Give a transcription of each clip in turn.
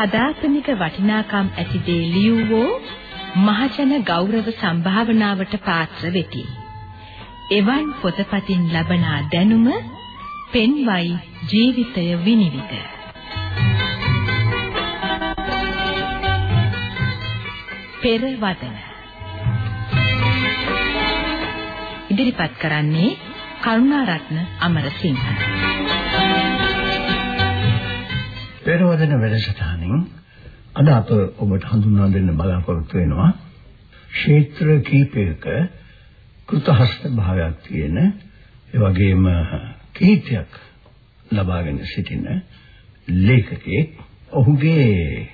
සදාතනික වටිනාකම් ඇති දේ ලියවෝ මහජන ගෞරව සම්භාවනාවට පාත්‍ර වෙති. එවන් පොතපතින් ලබනා දැනුම පෙන්වයි ජීවිතය විනිවිද. පෙරවදන ඉදිරිපත් කරන්නේ කරුණාරත්න අමරසිංහ පෙරවදන වැඩසටහනින් අද අප ඔබට හඳුන්වා දෙන්න බලාපොරොත්තු වෙනවා. ක්ෂේත්‍ර කීපයක කෘතහස්ත භාවයක් තියෙන ඒ වගේම කීර්තියක් ලබාගෙන සිටින ලේඛකයෙක් ඔහුගේ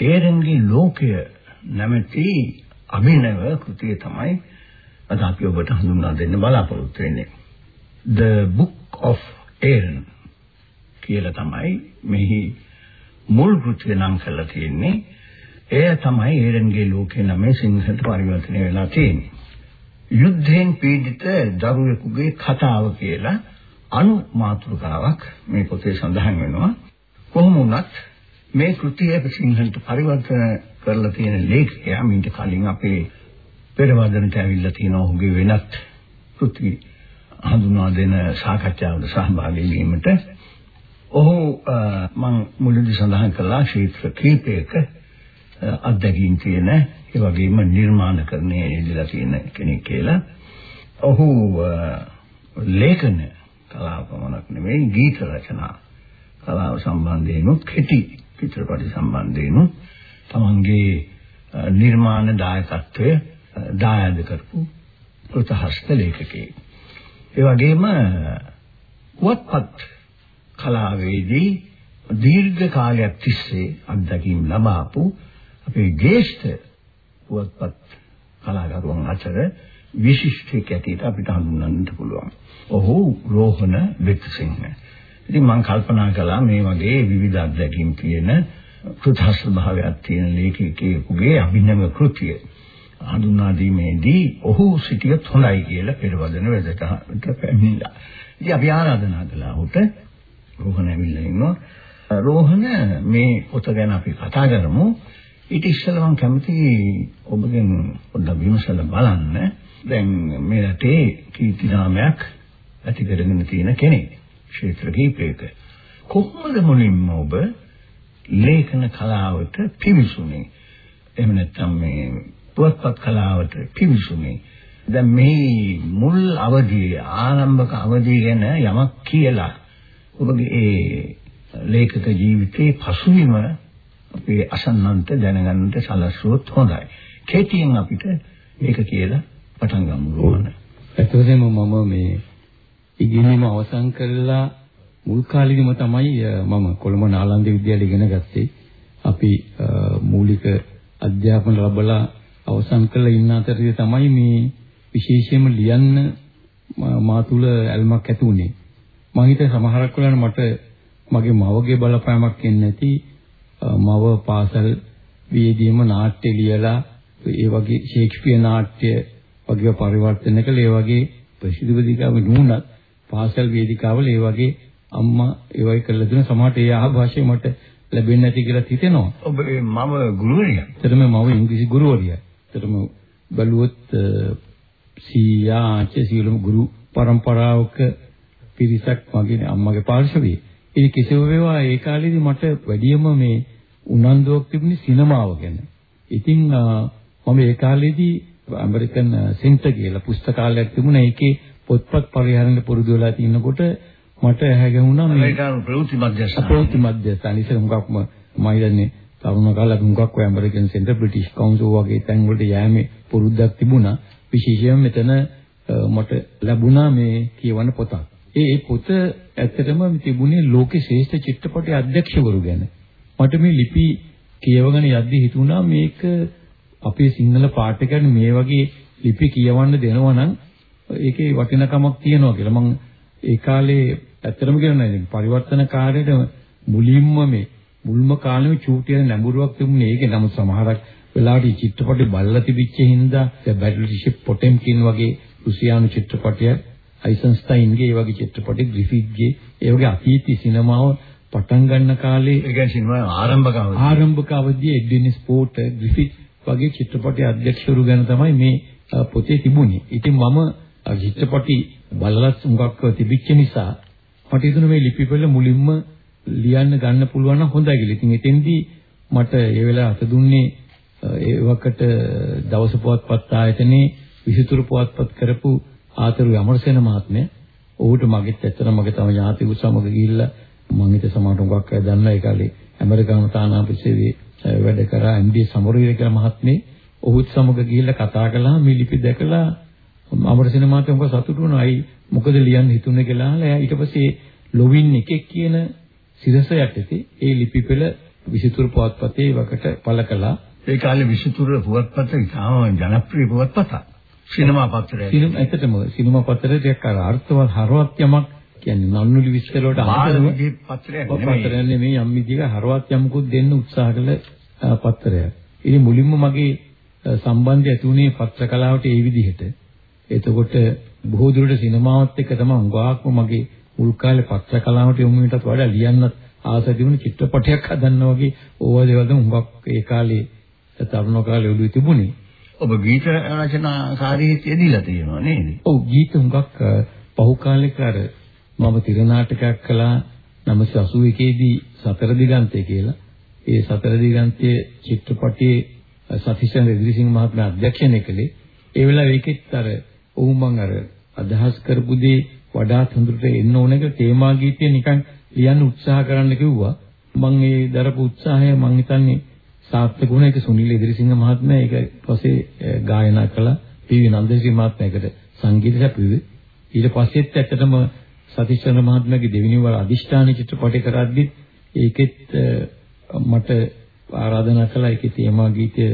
ඒරන්ගේ ලෝකය නැමැති අභිනව කෘතිය තමයි අද අපි ඔබට හඳුන්වා දෙන්න බලාපොරොත්තු වෙන්නේ. The Book of Aaron කියලා තමයි මෙහි මුල් කෘතිය නම් කරලා තියෙන්නේ. එය තමයි ඒරන්ගේ ලෝකේ නමේ සිංහලට පරිවර්තනය වෙලා තියෙන්නේ. යුද්ධයෙන් පීඩිත දරුවෙකුගේ කතාව කියලා අනු මාතෘකාවක් මේ පොතේ සඳහන් වෙනවා. කොහොම වුණත් මේ කෘතිය සිංහලට පරිවර්තන කරලා තියෙන ලේඛකයා මීට කලින් අපේ පෙරවදනට ඇවිල්ලා තියෙන ඔහුගේ වෙනත් කෘති හඳුන්වා දෙන සාකච්ඡාවකට සහභාගී වීමට ඔහු මම මුලදී සඳහන් කළා ක්ෂේත්‍ර කීපයක අත්දැකීම් තියෙන ඒ වගේම නිර්මාණකරණයේ යෙදලා තියෙන කෙනෙක් කියලා. ඔහු ලේඛන කලාව පමණක් නෙවෙයි ගීත රචනා කලාව සම්බන්ධයෙන් කෙටි චිත්‍රපටි සම්බන්ධයෙන් තමන්ගේ නිර්මාණ දායකත්වය දායාද කරපු කෘතහස්ත ලේඛකයෙක්. ඒ වගේම පුවත්පත් කලාවේදී දීර්ඝ කාලයක් තිස්සේ අත්දැකීම් ලබාපු අපේ ජේෂ්ඨ පුවත්පත් කලාකරුවන් අතර විශිෂ්ටයෙක් ඇටියට අපිට හඳුන්වන්නට පුළුවන්. ඔහු රෝහණ වික්‍රසිංහ. ඉතින් මම කල්පනා කළා මේ වගේ විවිධ අත්දැකීම් තියෙන කෘතහස්ත භාවයක් තියෙන ලේඛකයෙකුගේ අභිනව කෘතිය හඳුන්වා දීමේදී ඔහු සිටියත් හොඳයි කියලා පෙරවදන වෙදට පැමිණිලා. ඉතින් අපි ආරාධනා කළා ඔහුට රෝහණ ඇවිල්ලා ඉන්නවා. රෝහණ මේ පොත ගැන අපි කතා කරමු. ඊට ඉස්සෙල්ලා මම කැමති ඔබගෙන් පොඩ්ඩක් විමසලා බලන්න. දැන් මේ රටේ කීර්ති නාමයක් ඇති කරගෙන තියෙන කෙනෙක්. ක්ෂේත්‍ර කීපයක. කොහොමද මුලින්ම ඔබ ලේඛන කලාවට පිවිසුනේ? එහෙම නැත්නම් මේ පුවත්පත් කලාවට පිවිසුනේ? දැන් මේ මුල් අවධියේ ආරම්භක අවධිය ගැන යමක් කියලා ඔබගේ ඒ ලේඛක ජීවිතයේ පසුබිම අපේ අසන්නන්ට දැනගන්නට සලස්වුවොත් හොඳයි. කෙටියෙන් අපිට මේක කියලා පටන් ගමු රෝහණ. ඇත්තටම මම මේ ඉගෙනීම අවසන් කරලා මුල් කාලෙදිම තමයි මම කොළඹ නාලන්ද විද්‍යාලය ඉගෙන ගත්තේ. අපි මූලික අධ්‍යාපන ලැබලා අවසන් කරලා ඉන්න අතරේ තමයි මේ විශේෂයෙන්ම ලියන්න මා තුල ඇල්මක් ඇති වුණේ. මම හිතේ සමහරක් වෙලාවට මට මගේ මවගේ බලපෑමක් එන්නේ නැති මව පාසල් වේදීම නාට්‍ය ලියලා ඒ වගේ ෂේක්ස්පියර් නාට්‍ය වගේ පරිවර්තන කළ ඒ වගේ ප්‍රසිද්ධ වේදිකාව නුනත් පාසල් වේදිකාවල ඒ වගේ අම්මා ඒ වගේ කරලා දෙන සමහරට ඒ ආభాෂය මට ලැබෙන්නේ නැති කියලා හිතෙනවා. ඔබ මම ගුරුවරියා. එතරම් මම ඉංග්‍රීසි ගුරුවරියා. එතරම් බැලුවොත් සීයා ආච්චි සියලුම ගුරු පරම්පරාවක පිරිසක් මගේ අම්මගේ පාර්ශවයේ. ඉතින් කෙසේ වේවා ඒ කාලේදී මට වැඩියම මේ උනන්දුවක් තිබුණේ සිනමාව ගැන. ඉතින් මම ඒ කාලේදී ඇමරිකන් සෙන්ටර් කියලා පුස්තකාලයක් තිබුණා. ඒකේ පොත්පත් පරිහරණය පුරුදු වෙලා තිනකොට මට ඇහැ ගැහුණා මේ ඇමරිකානු ප්‍රවෘත්ති මධ්‍යස්ථාන. ප්‍රවෘත්ති මධ්‍යස්ථාන ඉතින් මුගක්ම මම හිතන්නේ තරුණ කාලේ මුගක් ඔය ඇමරිකන් සෙන්ටර් බ්‍රිටිෂ් කවුන්සිල් වගේ තැන් වලට යෑමේ පුරුද්දක් තිබුණා. විශේෂයෙන්ම මෙතන මට ලැබුණා මේ කියවන පොතක්. ඒ පොත ඇත්තටම තිබුණේ ලෝකේ ශ්‍රේෂ්ඨ චිත්‍රපටි අධ්‍යක්ෂවරු ගැන. මට මේ ලිපි කියවගෙන යද්දි හිතුණා මේක අපේ සිංහල පාඨකයන් මේ වගේ ලිපි කියවන්න දෙනවා නම් ඒකේ වටිනකමක් තියෙනවා කියලා. මම ඒ කාලේ ඇත්තටම කියනවා පරිවර්තන කාර්යයට මුලින්ම මේ මුල්ම කාලෙම චූටියන නැඹුරුවක් තිබුණේ ඒකේ නමුත් සමහරක් වෙලාවට චිත්‍රපටි බලලා තිබිච්ච හින්දා දැන් බැටල්ෂිප් පොටෙම්කින් වගේ රුසියානු චිත්‍රපටය අයිසන්ස්ටයින්ගේ ඒ වගේ චිත්‍රපටි ග්‍රිෆිත්ගේ ඒ වගේ අතීත සිනමාව පටන් ගන්න කාලේ ඒ කියන්නේ සිනමා ආරම්භක අවධිය. ආරම්භක අවධියේ එඩ්වින් ස්පෝට් ග්‍රිෆිත් වගේ චිත්‍රපටි අධ්‍යක්ෂවරු ගැන තමයි මේ පොතේ තිබුණේ. ඉතින් මම චිත්‍රපටි බලලත් මුගක් තිබිච්ච නිසා මට හිතුණා මේ ලිපිවල මුලින්ම ලියන්න ගන්න පුළුවන් නම් හොඳයි කියලා. ඉතින් එතෙන්දී මට ඒ වෙලාව අත දුන්නේ ඒ වකට දවස පුවත්පත් ආයතනයේ විසිතුරු පුවත්පත් කරපු ආතරු යමරසේන මහත්මයා. ඔහුට මගෙත් ඇත්තට මගේ තම ඥාතිකු සමග ගිහිල්ලා මම හිත සමහරට උගක් අය දන්නා ඒ කාලේ ඇමරිකානු තානාපතිසේ වැඩ කරා එම්.ඩී. සමරවීර කියලා මහත්මේ ඔහුත් සමග ගිහිල්ලා කතා කළා මේ ලිපි දැකලා අමරසේන මහත්මයා මොකද සතුටු වුණා. අයි මොකද ලියන්න හිතුනේ කියලා අහලා ඊට පස්සේ ලොවින් එකෙක් කියන සිරස යටතේ ඒ ලිපි පෙළ විසිතුරු පුවත්පතේ වකට පළ කළා. ඒ කාලේ විසිතුරු පුවත්පත ඉතාම ජනප්‍රිය පුවත්පතක්. සිනමා පත්‍රය. සිනමා ඇත්තටම සිනමා පත්‍රය ටිකක් අර අර්ථවත් හරවත් යමක් කියන්නේ නන්නුලි විස්තර වලට අමතරව පත්‍රයක් නෙමෙයි. නෙමෙයි යම් විදිහක හරවත් යමකුත් දෙන්න උත්සාහ කළ පත්‍රයක්. ඉතින් මුලින්ම මගේ සම්බන්ධය ඇති වුණේ පත්‍ර කලාවට ඒ විදිහට. එතකොට බොහෝ දුරට සිනමාවත් එක්ක තමයි උගාක්ම මගේ මුල් කාලේ පත්‍ර කලාවට යොමු වෙනටත් වඩා ලියන්නත් ආස තිබුණ චිත්‍රපටයක් හදන්න වගේ ඕවා දේවල් තමයි උගක් ඒ කාලේ තරුණ කාලේ ඔළුවේ තිබුණේ. ඔබ ගීත රචනාකාරීත් යෙදিলা තියෙනවා නේද? ඔව් ගීත හුඟක් පහු කාලෙක අර මම තිර නාටකයක් කළා 1981 දී සතර දිගන්තය කියලා. ඒ සතර දිගන්තයේ චිත්‍රපටයේ සතිශන රෙදිසිංහ මහත්මයා අධ්‍යක්ෂණය කළේ. ඒ වෙලාවේ ඒකෙත් අර ඔහු මං අර අදහස් කරපු දේ වඩාත් හොඳට එන්න ඕන එක තේමා ගීතය නිකන් ලියන්න උත්සාහ කරන්න කිව්වා. මං ඒ දරපු උත්සාහය මං හිතන්නේ සාර්ථක වුණා. ඒක සුනිල් ඉදිරිසිංහ මහත්මයා ඒක පස්සේ ගායනා කළා. පීවි නන්දසිරි මහත්මයාකට සංගීත සැපයුවේ. ඊට පස්සෙත් ඇත්තටම සතිශන මහත්මයාගේ දෙවෙනි වර අදිෂ්ඨාන චිත්‍රපටය කරද්දි ඒකෙත් මට ආරාධනා කළා ඒකේ තේමා ගීතය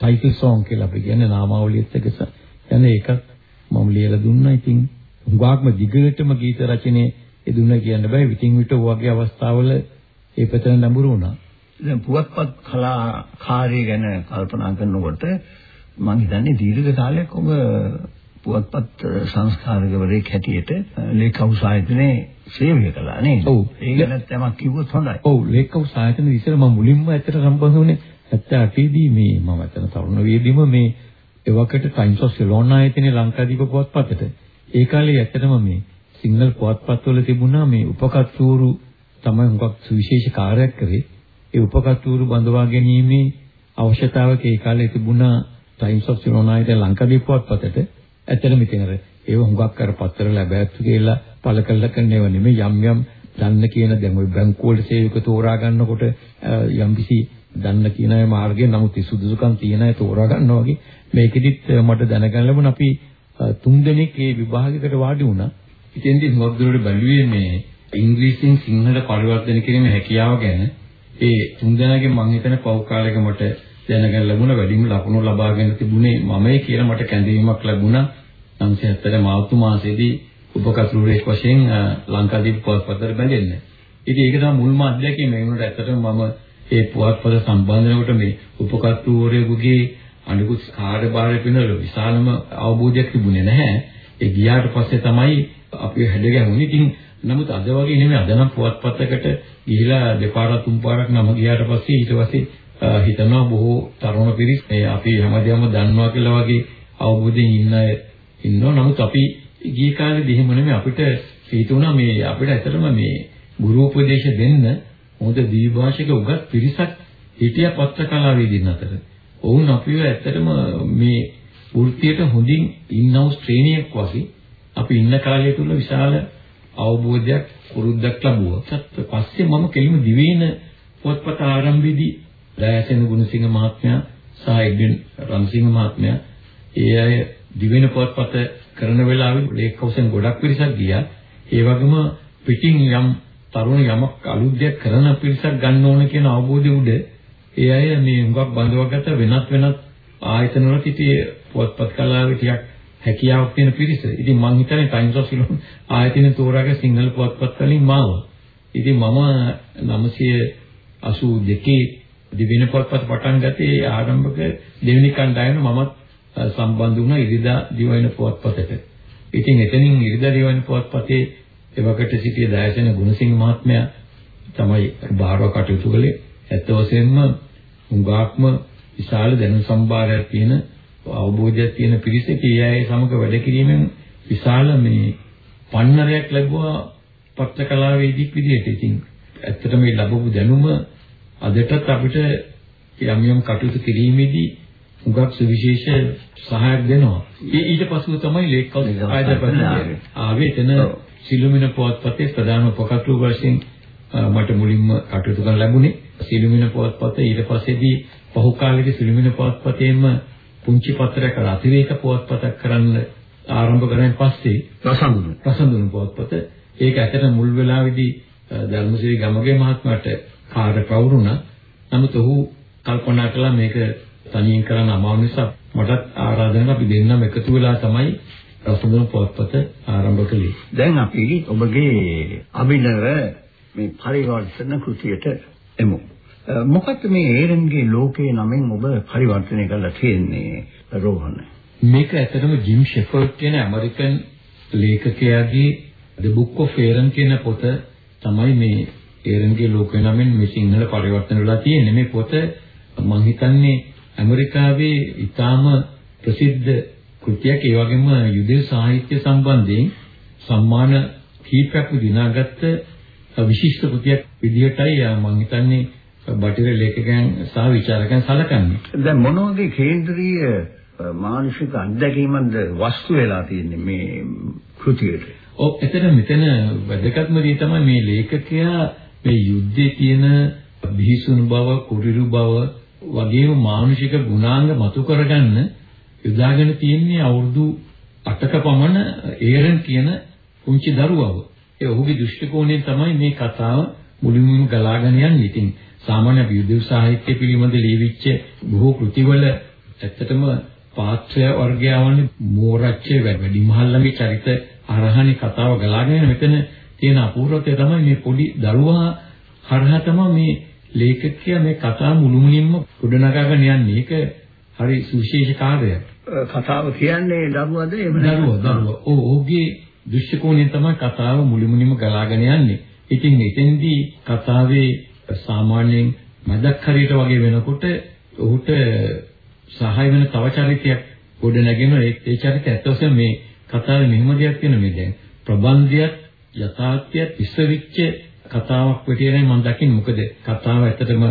ටයිටල් සෝං කියලා අපි කියන්නේ නාමාවලියත් එක්ක යන එකක් මම ලියලා දුන්නා. ඉතින් හුඟක්ම දිගටම ගීත රචනයේ යෙදුණා කියන්න බෑ. විтин විට ඔය වගේ අවස්ථාවල ඒ පැතන ලැබුණා. දැන් පුවත්පත් කලාකාරය ගැන කල්පනා කරනකොට මම හිතන්නේ දීර්ඝ කාලයක් ඔබ පුවත්පත් සංස්කාරකවරයෙක් හැටියට ලේකවුස් ආයතනයේ සේවය කළා නේද? ඔව්. ඒක ගැන තමයි කිව්වොත් හොඳයි. ඔව් ලේකවුස් ආයතන විතර මම මුලින්ම ඇත්තට සම්බන්ධ වුණේ 78 දී මේ මම අතන තරුණ වේදීම මේ එවකට ටයිම්ස් ඔෆ් සිලෝන් ආයතනයේ ලංකාදීප පුවත්පතට ඒ කාලේ ඇත්තටම මේ සිංහල පුවත්පත්වල තිබුණා මේ උපකත්වරු තමයි හුඟක් සුවිශේෂ කාර්යයක් කරේ. ඒ උපකත්වරු බඳවා ගැනීමේ අවශ්‍යතාවක ඒ කාලේ තිබුණා ටයිම්ස් ඔෆ් සිලෝන් ආයතනයේ ලංකාදීප පුවත්පතට ඇත්තටම ඉතින් අර ඒව හුඟක් අර පත්‍ර ලැබැත්තු කියලා පළ කළ කරනව නෙමෙයි. යම් යම් දන්න කියන දැන් ওই බැංකු වල සේවක තෝරා ගන්නකොට යම් කිසි දන්න කියන අය මාර්ගය නමුත් සුදුසුකම් තියෙන අය තෝරා ගන්නවා වගේ මේකෙදිත් මට දැනගන්න ලැබුණ. අපි තුන් දෙනෙක් මේ විභාගයකට වාඩි වුණා. ඉතින්දී මොකදලට බැලුවේ මේ ඉංග්‍රීසියෙන් සිංහලට පරිවර්තන කිරීමේ හැකියාව ගැන. ඒ තුන් දෙනාගේ මම හිතන පෞ කාලයක මට දැනගන්න ලැබුණ වැඩිම ලකුණු ලබාගෙන තිබුණේ මමයි කියලා මට කැඳවීමක් ලැබුණා 1970 මාර්තු මාසයේදී උපකතුරුරෙක් වශයෙන් ලංකාදීප පුවත්පතට බැඳෙන්න. ඉතින් ඒක තමයි මුල්ම අත්දැකීම. ඒ වුණාට ඇත්තටම මම ඒ පුවත්පත සම්බන්ධනකොට මේ උපකතුරුරෙකුගේ අනිකුත් කාර්යභාරය පිළිබඳව විශාලම අවබෝධයක් තිබුණේ නැහැ. ඒ ගියාට පස්සේ තමයි අපි හැදගැහුනේ. ඉතින් නමුත් අද වගේ නෙමෙයි අද නම් පුවත්පතකට ගිහිලා දෙපාරක් තුන් පාරක් නම ගියාට පස්සේ ඊට පස්සේ හිතනවා බොහෝ තරුණ පිරිස් මේ අපි හැමදේම දන්නවා කියලා වගේ අවබෝධයෙන් ඉන්න අය ඉන්නවා. නමුත් අපි ගිය කාලේදී එහෙම නෙමෙයි අපිට හිතුණා මේ අපිට ඇත්තටම මේ ගුරු උපදේශ දෙන්න හොඳ ද්විභාෂික උගත් පිරිසක් හිටිය පත්‍ර කලාවේදීන් අතර. ඔවුන් අපිව ඇත්තටම මේ වෘත්තියට හොඳින් ඉන්නවුස් ට්‍රේනියක් වගේ අපි ඉන්න කාලය තුල විශාල අවබෝධයක් පුරුද්දක් ලැබුවා. ඊට පස්සේ මම කෙලිම දිවයින පොත්පත ආරම්භයේදී දයාසෙන ගුණසිංහ මහත්මයා සහ එඩ්වින් රන්සිංහ මහත්මයා ඒ අය දිවෙන පොත්පත කරන වෙලාවේ ලේක් හවුසෙන් ගොඩක් පිරිසක් ගියා. ඒ වගේම පිටින් යම් තරුණ යමක් අලුත් දෙයක් කරන පිරිසක් ගන්න ඕන කියන අවබෝධය උඩ ඒ අය මේ හුඟක් බඳවගත වෙනත් වෙනත් ආයතන වල සිටියේ පොත්පත් කලාවේ ටිකක් හැකියාවක් තියෙන පිරිස. ඉතින් මම හිතන්නේ ටයිම්ස් ඔෆ් සිලෝන් ආයතන තෝරාගෙන සිංහල පොත්පත් වලින් මාව. ඉතින් මම 982 දිවින පොත්පත් පටන් ගත්තේ ආරම්භක දෙවෙනි කණ්ඩායම මමත් සම්බන්ධ වුණා ඉරිදා දිවයින පුවත්පතට. ඉතින් එතනින් ඉරිදා දිවයින පුවත්පතේ එවකට සිටිය දයසන ගුණසිංහ මහත්මයා තමයි බාහිර කටයුතු කළේ. ඇත්ත වශයෙන්ම උඟාක්ම විශාල දැනුම් සම්භාරයක් තියෙන අවබෝධයක් තියෙන පිරිසක ඒ අය සමග වැඩ කිරීමෙන් විශාල මේ පන්නරයක් ලැබුවා පත්‍ර කලාවේ ඉදික් විදියට. ඉතින් ඇත්තට මේ ලැබපු දැනුම අදටත් අපිට යම් යම් කටයුතු කිරීමේදී උගක් සුවිශේෂ සහායක් දෙනවා. ඒ ඊට පසුව තමයි ලේක්කල් ආයතනපති ආවේ එතන සිළුමින පුවත්පතේ ප්‍රධාන උපකටු වශයෙන් මට මුලින්ම කටයුතු කරන්න ලැබුණේ. සිළුමින පුවත්පත ඊට පස්සේදී පහු කාලෙදී සිළුමින පුවත්පතේම පුංචි පත්‍රයක අතිරේක පුවත්පතක් කරන්න ආරම්භ කරගෙන පස්සේ රසඳුන රසඳුන පුවත්පත ඒක ඇත්තට මුල් වෙලාවේදී ධර්මසිරි ගමගේ මහත්මයාට කාර්ය ප්‍රවුරුණා. නමුත් ඔහු කල්පනා කළා මේක තනියෙන් කරන්න අමාරු නිසා මටත් ආරාධනා අපි දෙන්නම එකතු වෙලා තමයි රසඳුන පුවත්පත ආරම්භ කළේ. දැන් අපි ඔබගේ අභිනව මේ පරිවර්තන කෘතියට එමු. මොකක්ද මේ ඒරන්ගේ ලෝකයේ නමින් ඔබ පරිවර්තනය කරලා තියෙන්නේ රෝහණ? මේක ඇත්තටම ජිම් ෂෙෆර්ඩ් කියන ඇමරිකන් ලේඛකයාගේ The Book of Aaron කියන පොත තමයි මේ ඒරන්ගේ ලෝකයේ නමින් මේ සිංහල පරිවර්තන වෙලා තියෙන්නේ. මේ පොත මම හිතන්නේ ඇමරිකාවේ ඉතාම ප්‍රසිද්ධ කෘතියක් ඒ වගේම යුදෙව් සාහිත්‍ය සම්බන්ධයෙන් සම්මාන කීපයක් දිනාගත්ත විශිෂ්ට කෘතියක් විදිහටයි මම හිතන්නේ බටහිර ලේඛකයන් සහ විචාරකයන් සලකන්නේ. දැන් මොන වගේ කේන්ද්‍රීය මානසික අත්දැකීමක්ද වස්තු වෙලා තියෙන්නේ මේ කෘතියට? ඔව් එතන මෙතන වැදගත්ම දේ තමයි මේ ලේඛකයා මේ යුද්ධයේ තියෙන බිහිසුණු බව, කුරිරු බව වගේම මානසික ගුණාංග මතු කරගන්න යොදාගෙන තියෙන්නේ අවුරුදු 8ක පමණ ඒරන් කියන පුංචි දරුවව. ඒ ඔහුගේ දෘෂ්ටි කෝණයෙන් තමයි මේ කතාව මුලින්ම ගලාගෙන යන්නේ. ඉතින් සාමාන්‍ය යුද්ධ සාහිත්‍ය පිළිබඳ ලියවිච්ච බොහෝ කෘතිවල ඇත්තටම පාත්‍රය වර්ගයවන්නේ මෝරච්ච වැඩිමහල්ලගේ චරිත අරහණි කතාව ගලාගෙන මෙතන තියෙන අපූර්වත්වය තමයි මේ පොඩි දරුවා හරහා තමයි මේ ලේඛකයා මේ කතාව මුළුමනින්ම ගොඩනගාගෙන යන්නේ. ඒක හරි සුවිශේෂ කාර්යයක්. කතාව කියන්නේ දරුවද එහෙම දරුවා දරුවා. ඔව් ඔහුගේ දෘශ්‍ය කෝණයෙන් තමයි කතාව මුළුමනින්ම ගලාගෙන යන්නේ. ඉතින් එතෙන්දී කතාවේ සාමාන්‍යයෙන් මදක් හරියට වගේ වෙනකොට ඔහුට සහාය වෙන තව චරිතයක් ගොඩ නැගෙන ඒ චරිතය ඇත්ත වශයෙන්ම මේ කතාවේ මෙහෙම දෙයක් තියෙන මේ දැන් ප්‍රබන්ධයත් යථාර්ථයත් විශ්වවිච්ච කතාවක් විදියට මම දකින්නේ මොකද කතාව ඇත්තටම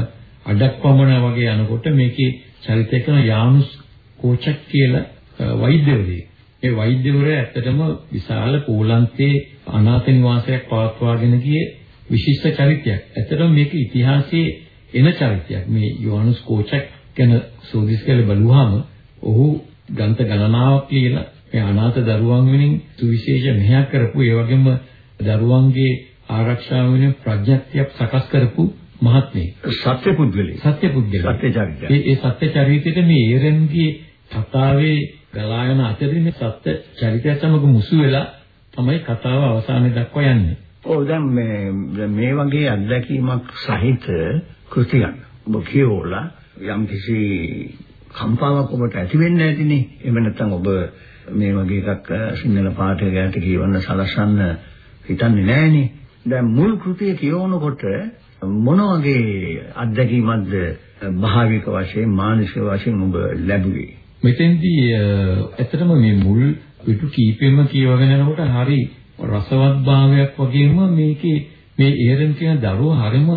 අඩක් පමණ වගේ යනකොට මේකේ චරිතය කරන යානුස් කෝචක් කියලා වෛද්‍යවරයෙක්. ඒ වෛද්‍යවරයා ඇත්තටම විශාල පෝලන්තයේ අනාථ නිවාසයක් පවත්වාගෙන ගියේ විශිෂ්ට චරිතයක්. ඇත්තටම මේක ඉතිහාසයේ එන චරිතයක්. මේ යෝනුස් කෝචක් ගැන සෝදිස් කියලා බලුවාම ඔහු ග්‍රන්ථ ගණනාවක් කියලා මේ අනාථ දරුවන් වෙනින් සුවිශේෂ මෙහෙයක් කරපු ඒ වගේම දරුවන්ගේ ආරක්ෂාව වෙන ප්‍රඥප්තියක් සකස් කරපු මහත්මයෙක්. සත්‍ය පුද්ගලෙක්. සත්‍ය පුද්ගලෙක්. සත්‍ය චරිතය. ඒ ඒ සත්‍ය චරිතෙට මේ ඒරන්ගේ කතාවේ ගලායන අතරින් සත්‍ය චරිතය සමග මුසු වෙලා තමයි කතාව අවසානයේ දක්වා යන්නේ. ඔව් දැන් මේ මේ වගේ අත්දැකීමක් සහිත කෘතියක් ඔබ කියවලා යම් කිසි කම්පාවක් ඔබට ඇති වෙන්නේ නැතිනේ. එහෙම නැත්නම් ඔබ මේ වගේ එකක් සිංහල පාඨකයාට කියවන්න සලසන්න හිතන්නේ නැහනේ. දැන් මුල් කෘතිය කියවනකොට මොන වගේ අත්දැකීමක්ද භාවික වශයෙන් මානසික වශයෙන් ඔබ ලැබුවේ? මෙතෙන්දී ඇත්තටම මේ මුල් පිටු කීපෙම කියවගෙන යනකොට හරි රසවත් භාවයක් වගේම මේකේ මේ ඒරන් කියන දරුවා හරිම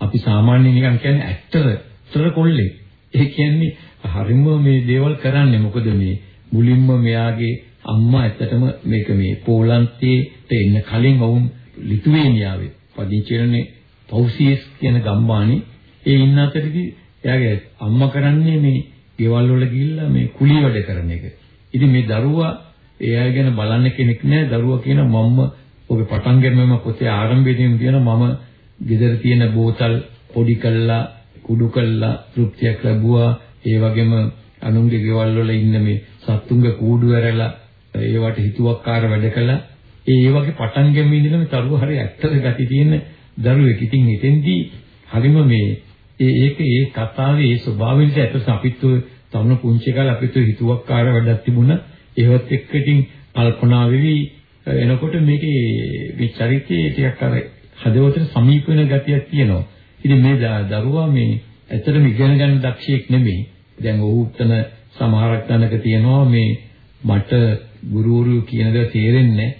අපි සාමාන්‍යයෙන් නිකන් කියන්නේ ඇක්ටර් ඇක්ටර් කොල්ලෙක්. ඒ කියන්නේ හරිම මේ දේවල් කරන්නේ මොකද මේ මුලින්ම මෙයාගේ අම්මා ඇත්තටම මේක මේ පෝලන්තයට එන්න කලින් වුන් ලිතුවේනියාවේ පදිංචි වෙන්නේ පෞසියස් කියන ගම්මානේ ඒ ඉන්න අතරදී එයාගේ අම්මා කරන්නේ මේ ගෙවල් වල ගිහිල්ලා මේ කුලී වැඩ කරන එක. ඉතින් මේ දරුවා ඒ අය ගැන බලන්න කෙනෙක් නෑ. දරුවා කියන මම්ම ඔගේ පටන් ගන්නම පොතේ ආරම්භයේදීම කියන මම ගෙදර තියෙන බෝතල් පොඩි කළා කුඩු කළා තෘප්තියක් ලැබුවා. ඒ වගේම අනුන්ගේ ගෙවල් වල ඉන්න මේ සත්තුන්ගේ කූඩු ඇරලා ඒවට හිතුවක්කාර වැඩ කළා. ඒ වගේ පටන් ගැනීම ඉඳලා මේ තරුව හරිය ඇත්තද ගති තියෙන දරුවෙක්. ඉතින් එතෙන්දී හරිම මේ ඒ ඒක ඒ කතාවේ ඒ ස්වභාවයෙන් ඇත්තට අපිත් තරුණ පුංචි කාලේ අපිත් හිතුවක්කාර වැඩක් තිබුණා. ඒවත් එක්ක ඉතින් කල්පනා වෙවි එනකොට මේකේ මේ චරිතයේ ටිකක් අර හදවතට සමීප වෙන ගතියක් තියෙනවා. ඉතින් මේ දරුවා මේ ඇත්තටම ඉගෙන ගන්න දක්ෂයෙක් නෙමෙයි. දැන් ඔහු උත්තන සමහරක් තැනක තියෙනවා මේ මට ගුරුවරු කියන දේ තේරෙන්නේ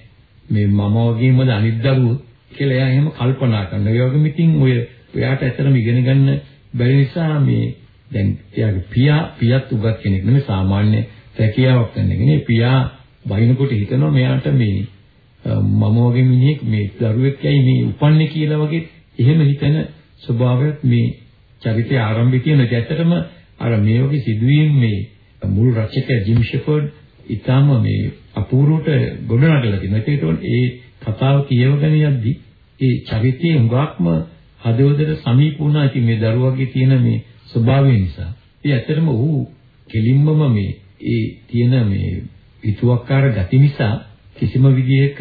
මේ මම වගේමද අනිත් දරුවෝ කියලා එයා එහෙම කල්පනා කරනවා. ඒ වගේම ඉතින් ඔය එයාට ඇත්තටම ඉගෙන ගන්න බැරි නිසා මේ දැන් එයාගේ පියා පියත් උගත් කෙනෙක් නෙමෙයි සාමාන්‍ය රැකියාවක් කරන කෙනෙක්. පියා වයින්කොට හිතනවා මෙයාට මේ මම වගේ මිනිහෙක් මේ දරුවෙක් යයි මේ උපන්නේ කියලා වගේ එහෙම හිතන ස්වභාවයක් මේ චරිතය ආරම්භයේ තියෙන ඇත්තටම අර මේ වගේ සිදුවීම් මේ මුල් රචකයා ජිම් ෂෙෆර්ඩ් ඊටාම මේ අපූර්වට ගොඩනගලා තියෙනවා. ඒකට ඒ කතාව කියවගෙන යද්දි ඒ චරිතයේ හුඟක්ම හදවතට සමීප වුණා. ඉතින් මේ දරුවගේ තියෙන මේ ස්වභාවය නිසා. ඒ ඇත්තටම ඔහු කෙලින්මම මේ ඒ තියෙන මේ හිතුවක්කාර ගති නිසා කිසිම විදිහක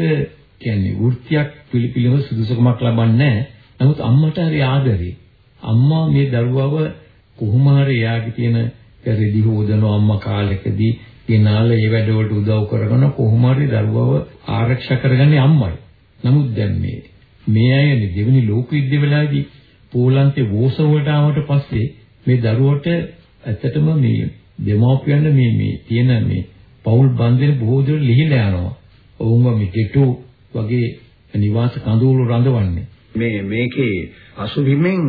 කියන්නේ වෘත්තියක් පිළිපිලිව සුදුසුකමක් ලබන්නේ නැහැ. නමුත් අම්මට හරි ආදරේ. අම්මා මේ දරුවව කොහොම හරි එයාගේ තියෙන රෙදි හොදන අම්මා කාලෙකදී ගෙනාලා ඒ වැඩවලට උදව් කරගෙන කොහොම හරි දරුවව ආරක්ෂා කරගන්නේ අම්මයි. නමුත් දැන් මේ මේ අය දෙවෙනි ලෝක යුද්ධ වෙලාවේදී පෝලන්තේ වෝසවලට ආවට පස්සේ මේ දරුවට ඇත්තටම මේ දෙමව්පියන් මේ මේ තියෙන මේ පෞල් බන්ධන බොහෝ දුර ලිහිලා යනවා. ඔවුන්ව මේ ගෙටු වගේ නිවාස කඳවුරු රඳවන්නේ. මේ මේකේ අසුබිමෙන්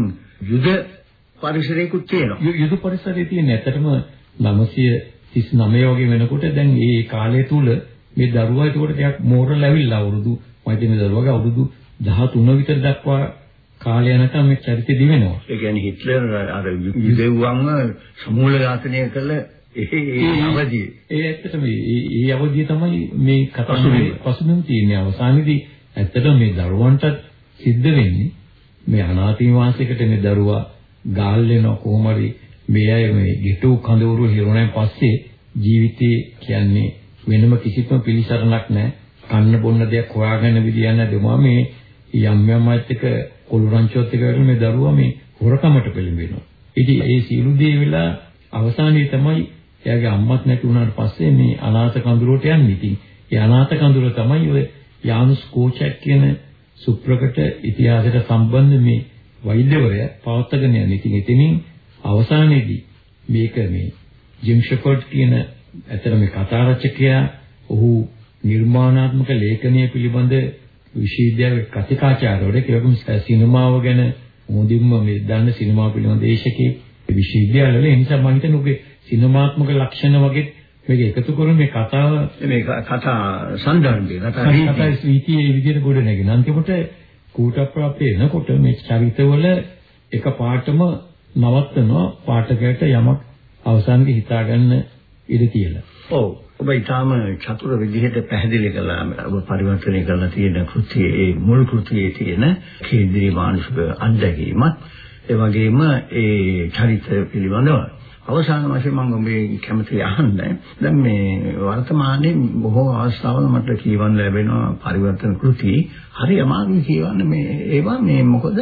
යුද පරිසරයකුත් තියෙනවා. යුද පරිසරයේ තියෙන ඇත්තටම 939 වගේ වෙනකොට දැන් මේ කාලය තුල මේ දරුවා ඒකට ටිකක් මෝරල් ඇවිල්ලා අවුරුදු මම හිතන්නේ දරුවාගේ අවුරුදු 13 විතර දක්වා කාලය යනකම් මේ චරිතය දිවෙනවා. ඒ කියන්නේ හිට්ලර් අර යුදෙව්වන්ව සමූල ඝාතනය කළ ඒ අවධිය. ඒ ඇත්තටම මේ අවධිය තමයි මේ කතාවේ පසුබිම් තියෙන්නේ අවසානයේදී ඇත්තටම මේ දරුවන්ට සිද්ධ වෙන්නේ මේ අනාථ නිවාසයකට මේ දරුවා ගාල් වෙන කොහොම හරි මේ අය මේ ගෙටු කඳවුරු හිරුණෙන් පස්සේ ජීවිතේ කියන්නේ වෙනම කිසිම පිළිසරණක් නැහැ. කන්න බොන්න දෙයක් හොයාගන්න විදිය නැද්ද මේ යම් යම් අයත් එක කොළු රංචුවත් එක වැඩි මේ දරුවා මේ හොරකමට පෙළඹෙනවා. ඉතින් ඒ සීළු දේ වෙලා අවසානයේ තමයි එයාගේ අම්මත් නැති වුණාට පස්සේ මේ අනාථ කඳුරට යන්නේ. ඉතින් ඒ අනාථ කඳුර තමයි ඔය යානුස් කෝචක් කියන සුප්‍රකට ඉතිහාසයට සම්බන්ධ මේ වෛද්‍යවරයා පවත්වාගෙන යන්නේ. ඉතින් එතනින් අවසානයේදී මේක මේ ජිම් ෂෙෆර්ඩ් කියන ඇතර මේ කතා රචකයා ඔහු නිර්මාණාත්මක ලේඛනය පිළිබඳ විශ්වවිද්‍යාලයේ කතිකාචාර්යවරයෙක් ඒ වගේම සිනමාව ගැන හොඳින්ම මේ දන්න සිනමා පිළිබඳ දේශකේ විශ්වවිද්‍යාලවල ඒ නිසා මම හිතන්නේ ඔගේ සිනමාත්මක ලක්ෂණ වගේ මේක එකතු කරගෙන මේ කතාව මේ කතා සංදර්භය කතා කතා ස්වීතියේ විදිහට ගොඩ නැගෙන අන්තිමට කූට ප්‍රාප්තිය එනකොට මේ චරිතවල එක පාටම නවත්තනවා පාඨකයට යමක් අවසානයේ හිතාගන්න ඉඩ තියලා. ඔව්. ඔබ ඊටාම චතුර විදිහට පැහැදිලි කළා ඔබ පරිවර්තනය කරලා තියෙන කෘතියේ ඒ මුල් කෘතියේ තියෙන කේන්ද්‍රීය මානසික අත්දැකීමත් ඒ වගේම ඒ චරිත පිළිබඳව. අවසාන වශයෙන් මම ඔබේ කැමති අහන්න දැන් මේ වර්තමානයේ බොහෝ අවස්ථාවල මට කියවන්න ලැබෙනවා පරිවර්තන කෘති. හරි අමාරුයි කියවන්න මේ ඒවා මේ මොකද?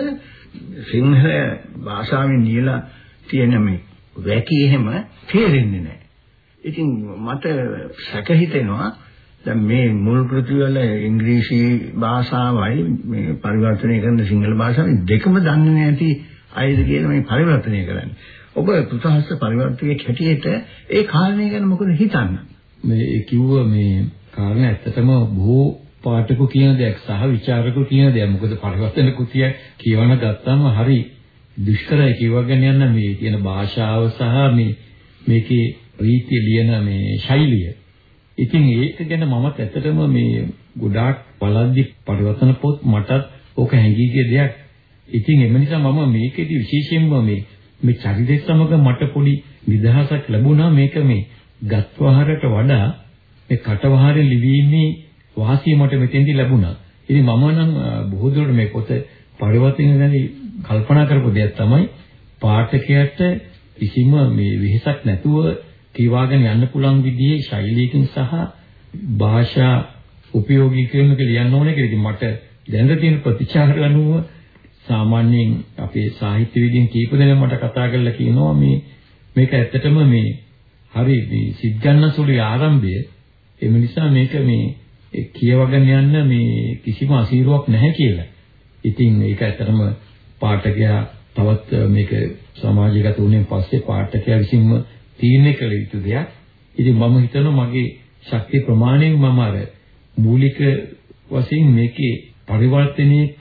සිංහල භාෂාවෙන් නියලා තියෙන මේ වැකි එහෙම තේරෙන්නේ නැහැ. ඉතින් මට සැක හිතෙනවා දැන් මේ මුල් කෘතිවල ඉංග්‍රීසි භාෂාවයි මේ පරිවර්තනය කරන සිංහල භාෂාවයි දෙකම දන්නේ නැති අයද කියලා මේ පරිවර්තනය කරන්නේ. ඔබ කෘතහස්ත පරිවර්තකයෙක් හැටියට ඒ කාරණේ ගැන මොකද හිතන්නේ? මේ කිව්ව මේ කාරණා ඇත්තටම බොහෝ පාඨක කියන දෙයක් සහ ਵਿਚාරක කියන දෙයක්. මොකද පරිවර්තන කෘතිය කියවන ගත්තාම හරි දුෂ්කරයි කියවගෙන යන මේ කියන භාෂාව සහ මේ මේකේ රීතිය ලියන මේ ශෛලිය. ඉතින් ඒක ගැන මමත් ඇත්තටම මේ ගොඩාක් බලද්දි පරිවර්තන පොත් මටත් ඕක හැඟී ගිය දෙයක්. ඉතින් එම නිසා මම මේකෙදි විශේෂයෙන්ම මේ මේ චරිතය සමග මට පොඩි නිදහසක් ලැබුණා මේක මේ ගත්වහරට වඩා මේ කටවහරේ ලිවීමේ වාසිය මට මෙතෙන්දි ලැබුණා. ඉතින් මම නම් බොහෝ දුරට මේ පොත පරිවර්තන ගැන කල්පනා කරපු දෙයක් තමයි පාඨකයාට කිසිම මේ වෙහසක් නැතුව කියවාගෙන යන්න පුළුවන් විදිහේ ශෛලියකින් සහ භාෂා උපයෝගී කරනක ලියන්න ඕනේ කියලා. ඉතින් මට දැනට තියෙන ප්‍රතිචාර අනුව සාමාන්‍යයෙන් අපේ සාහිත්‍ය විදිහින් කීප දෙනෙක් මට කතා කරලා කියනවා මේ මේක ඇත්තටම මේ හරි මේ සිද්ධාන්න සුළු ආරම්භය ඒ නිසා මේක මේ කියවගෙන යන්න මේ කිසිම අසීරුවක් නැහැ කියලා. ඉතින් ඒක ඇත්තටම පාඨකයා තවත් මේක සමාජගත වුණෙන් පස්සේ පාඨකයා විසින්ම තීරණය කළ යුතු දෙයක්. ඉතින් මම හිතනවා මගේ ශක්ති ප්‍රමාණයෙන් මම අර මූලික වශයෙන් මේකේ පරිවර්තනයක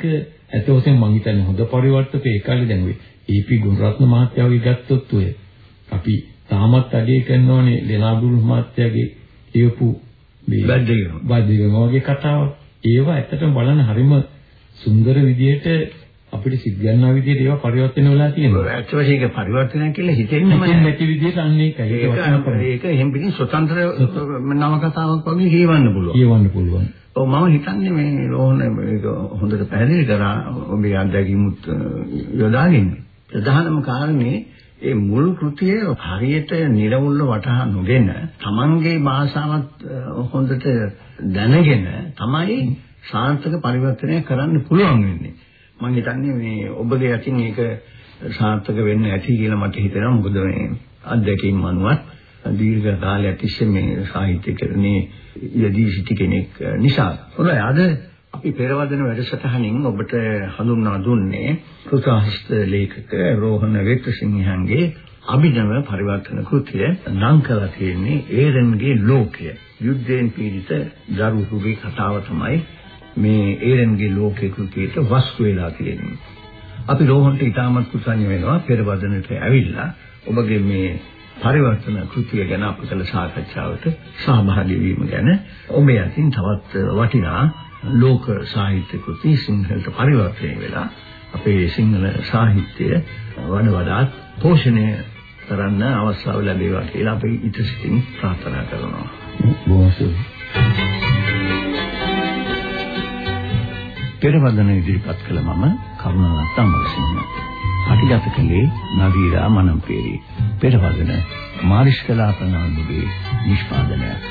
ඇත්ත වශයෙන්ම මම හිතන්නේ හොඳ පරිවර්තක ඒ කාලේ දැන් ඔය ඒපි ගුණරත්න මහත්තයාගේ ගත්තොත් ඔය අපි තාමත් අගය කරනෝනේ ලෙනාඩුල් මහත්තයාගේ කියපු මේ බද්දේම වගේ කතාවක් ඒවා ඇත්තටම බලන්න හරිම සුන්දර විදිහට අපිට සිද්ධ ගන්නා විදිහට ඒවා පරිවර්තන වෙලා තියෙනවා. ඇත්ත වශයෙන්ම ඒක පරිවර්තනය කියලා හිතෙන්නම නැති විදිහට අන්න ඒකයි. ඒක ඒක එහෙම් පිටින් ස්වතන්ත්‍ර නවකතාවක් වගේ කියවන්න පුළුවන්. කියවන්න පුළුවන්. ඔව් මම හිතන්නේ මේ රෝහණ මේක හොඳට පැහැදිලි කරා ඔබේ අත්දැකීමුත් යොදාගෙන. ප්‍රධානම කාරණේ ඒ මුල් කෘතිය හරියට නිර්වුල්ව වටහා නොගෙන තමන්ගේ භාෂාවත් හොඳට දැනගෙන තමයි සාර්ථක පරිවර්තනය කරන්න පුළුවන් වෙන්නේ. මම හිතන්නේ මේ ඔබගේ අතින් ඒක සාර්ථක වෙන්න ඇති කියලා මට හිතෙනවා. මොකද මේ අත්දැකීම් අනුවත් දීර්ඝ කාලයක් තිස්සේ මේ සාහිත්‍ය කරන්නේ යෙදී සිටි කෙනෙක් නිසා. හොඳයි අද අපි පෙරවදන වැඩසටහනින් ඔබට හඳුන්වා දුන්නේ කෘතහස්ත ලේඛක රෝහණ වේත්‍රසිංහයන්ගේ අභිනව පරිවර්තන කෘතිය නම් කරලා තියෙන්නේ ඒරන්ගේ ලෝකය. යුද්ධයෙන් පීඩිත දරුවෙකුගේ කතාව තමයි මේ ඒරන්ගේ ලෝකේ කෘතියට වස්තු වෙලා තියෙන්නේ. අපි රෝහණට ඉතාමත් කුසඤ්ඤ වෙනවා පෙරවදනට ඇවිල්ලා ඔබගේ මේ පරිවර්තන කෘතිය ගැන අප කළ සාකච්ඡාවට සහභාගී වීම ගැන ඔබ යටින් තවත් වටිනා ලෝක සාහිත්‍ය කෘති සිංහලට පරිවර්තනය වෙලා අපේ සිංහල සාහිත්‍යය වඩ වඩාත් පෝෂණය කරන්න අවස්ථාව ලැබේවා කියලා අපි ඉතිසිතින් ප්‍රාර්ථනා කරනවා. බොහොම පෙරවදන ඉදිරිපත් කළ මම කරුණාරත්න අමරසිංහ. පටිගත කළේ නවීරා මනම්පේරි. පෙරවදන මාරිෂ්කලා ප්‍රනාන්දුගේ නිෂ්පාදනයක්.